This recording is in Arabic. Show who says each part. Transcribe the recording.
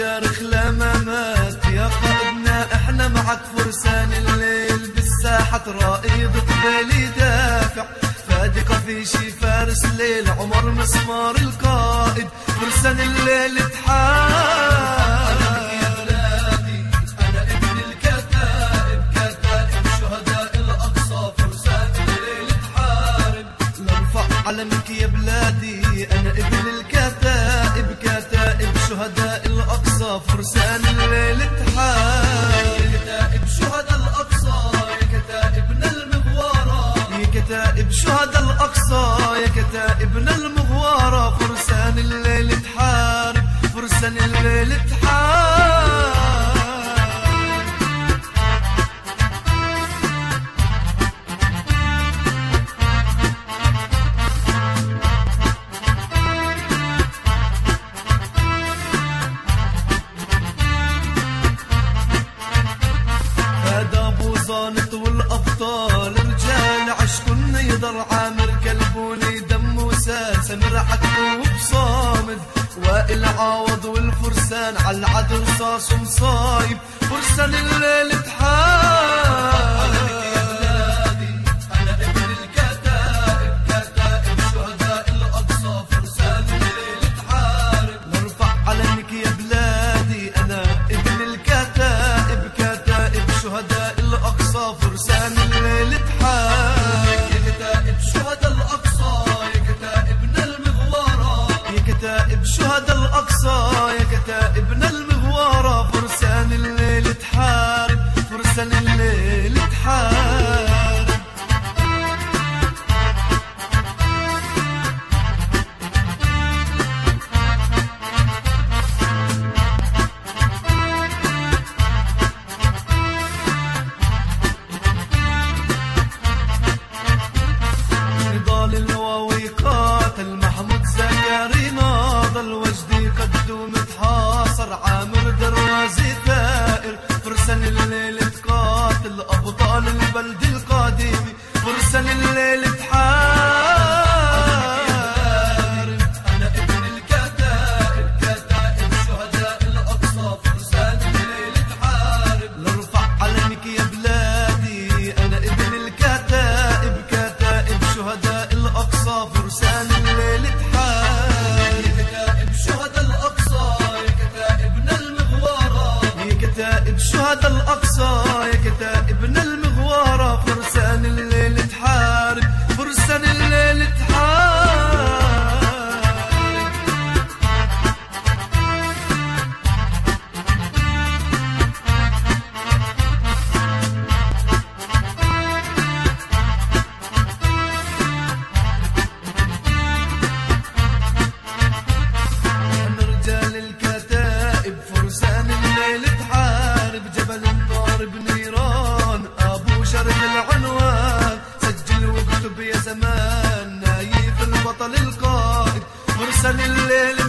Speaker 1: شارخ لما مات. يا قائدنا إحنا معك فرسان. الليل بالساحة رائد قبالي دافع فادق في شي فارس ليل عمر مسمار القائد. فرسان الليل تحارب.
Speaker 2: فرسان الليل تحارب
Speaker 1: كتائب شهداء
Speaker 2: الأقصى يا كتائبنا المغوارة
Speaker 1: يا كتائب شهداء الأقصى يا كتائبنا صانت والأبطال رجال عشق يضر عامر كلبوني دم وسال سمر عكو بصامد وائل عاوض والفرسان على العدل رصاص مصايب فرسان الليل تحارب.
Speaker 2: الأقصى فرسان الليل تحارب
Speaker 1: يا كتائب شهداء
Speaker 2: الأقصى يا كتائبنا المغوارة
Speaker 1: يا كتائب شهداء الأقصى يا فرسان الليل تقاتل أبطال البلد
Speaker 2: شهداء الأقصى.
Speaker 1: sanille